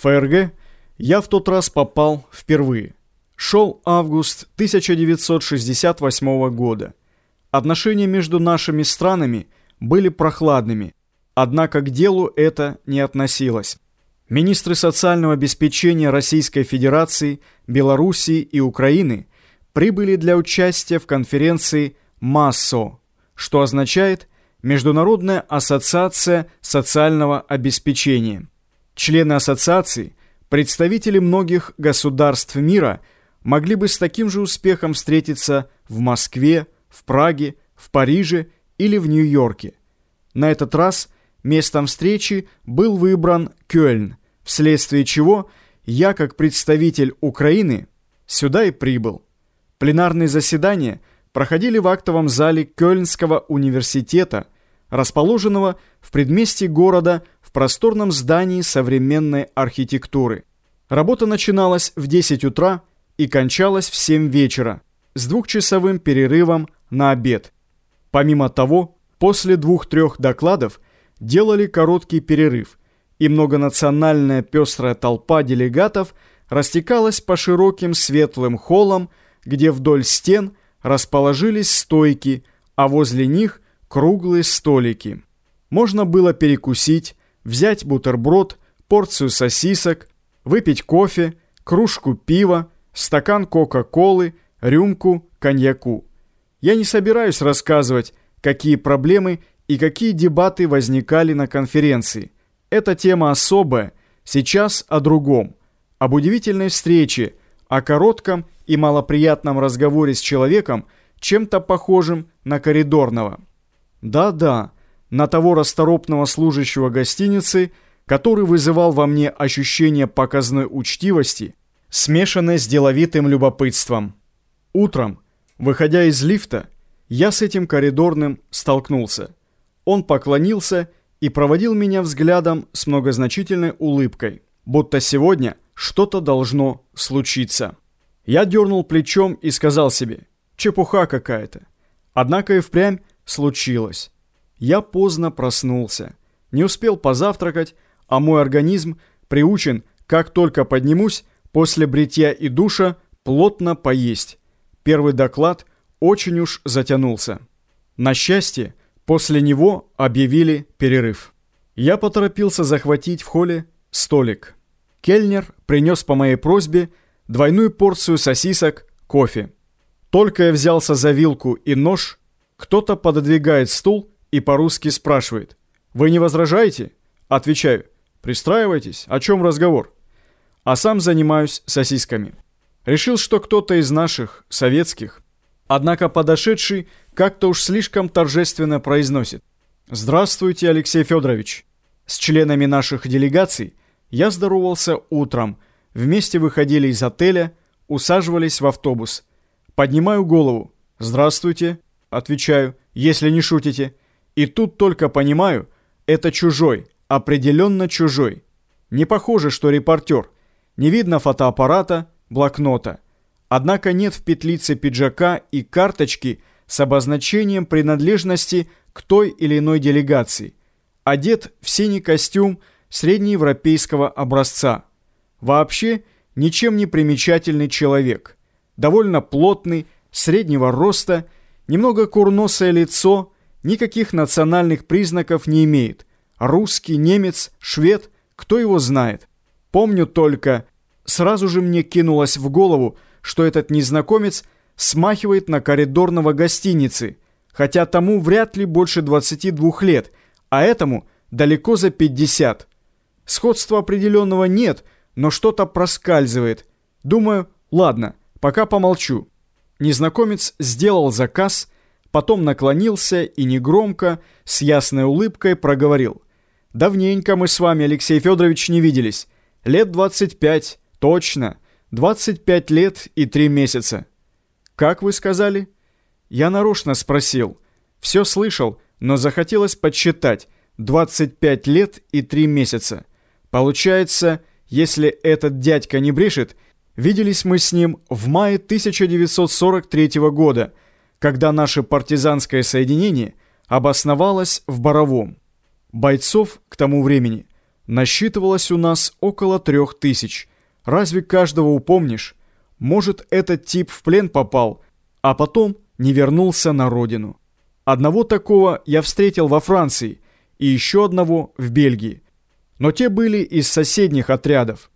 ФРГ я в тот раз попал впервые. Шел август 1968 года. Отношения между нашими странами были прохладными, однако к делу это не относилось. Министры социального обеспечения Российской Федерации, Белоруссии и Украины прибыли для участия в конференции МАСО, что означает Международная ассоциация социального обеспечения. Члены ассоциации, представители многих государств мира, могли бы с таким же успехом встретиться в Москве, в Праге, в Париже или в Нью-Йорке. На этот раз местом встречи был выбран Кёльн, вследствие чего я, как представитель Украины, сюда и прибыл. Пленарные заседания проходили в актовом зале Кёльнского университета, расположенного в предместье города в просторном здании современной архитектуры. Работа начиналась в 10 утра и кончалась в 7 вечера с двухчасовым перерывом на обед. Помимо того, после двух-трех докладов делали короткий перерыв, и многонациональная пестрая толпа делегатов растекалась по широким светлым холлам, где вдоль стен расположились стойки, а возле них круглые столики. Можно было перекусить, взять бутерброд, порцию сосисок, выпить кофе, кружку пива, стакан кока-колы, рюмку коньяку. Я не собираюсь рассказывать, какие проблемы и какие дебаты возникали на конференции. Эта тема особая, сейчас о другом, об удивительной встрече, о коротком и малоприятном разговоре с человеком, чем-то похожим на коридорного. Да-да, на того расторопного служащего гостиницы, который вызывал во мне ощущение показной учтивости, смешанное с деловитым любопытством. Утром, выходя из лифта, я с этим коридорным столкнулся. Он поклонился и проводил меня взглядом с многозначительной улыбкой, будто сегодня что-то должно случиться. Я дернул плечом и сказал себе, чепуха какая-то. Однако и впрямь случилось. Я поздно проснулся, не успел позавтракать, а мой организм приучен, как только поднимусь, после бритья и душа, плотно поесть. Первый доклад очень уж затянулся. На счастье, после него объявили перерыв. Я поторопился захватить в холле столик. Кельнер принес по моей просьбе двойную порцию сосисок, кофе. Только я взялся за вилку и нож, кто-то пододвигает стул и по-русски спрашивает. «Вы не возражаете?» Отвечаю. «Пристраивайтесь. О чем разговор?» А сам занимаюсь сосисками. Решил, что кто-то из наших, советских. Однако подошедший как-то уж слишком торжественно произносит. «Здравствуйте, Алексей Федорович». С членами наших делегаций я здоровался утром – Вместе выходили из отеля, усаживались в автобус. Поднимаю голову. «Здравствуйте», отвечаю, если не шутите. И тут только понимаю, это чужой, определенно чужой. Не похоже, что репортер. Не видно фотоаппарата, блокнота. Однако нет в петлице пиджака и карточки с обозначением принадлежности к той или иной делегации. Одет в синий костюм среднеевропейского образца. Вообще ничем не примечательный человек. Довольно плотный, среднего роста, немного курносое лицо, никаких национальных признаков не имеет. Русский, немец, швед, кто его знает. Помню только, сразу же мне кинулось в голову, что этот незнакомец смахивает на коридорного гостиницы, хотя тому вряд ли больше 22 лет, а этому далеко за 50. Сходства определенного нет – но что-то проскальзывает. Думаю, ладно, пока помолчу. Незнакомец сделал заказ, потом наклонился и негромко, с ясной улыбкой проговорил. «Давненько мы с вами, Алексей Федорович, не виделись. Лет 25, точно. 25 лет и 3 месяца». «Как вы сказали?» Я нарочно спросил. Все слышал, но захотелось подсчитать. 25 лет и 3 месяца. Получается, если этот дядька не брешет, виделись мы с ним в мае 1943 года, когда наше партизанское соединение обосновалось в Боровом. Бойцов к тому времени насчитывалось у нас около трех тысяч. Разве каждого упомнишь? Может, этот тип в плен попал, а потом не вернулся на родину. Одного такого я встретил во Франции и еще одного в Бельгии. Но те были из соседних отрядов.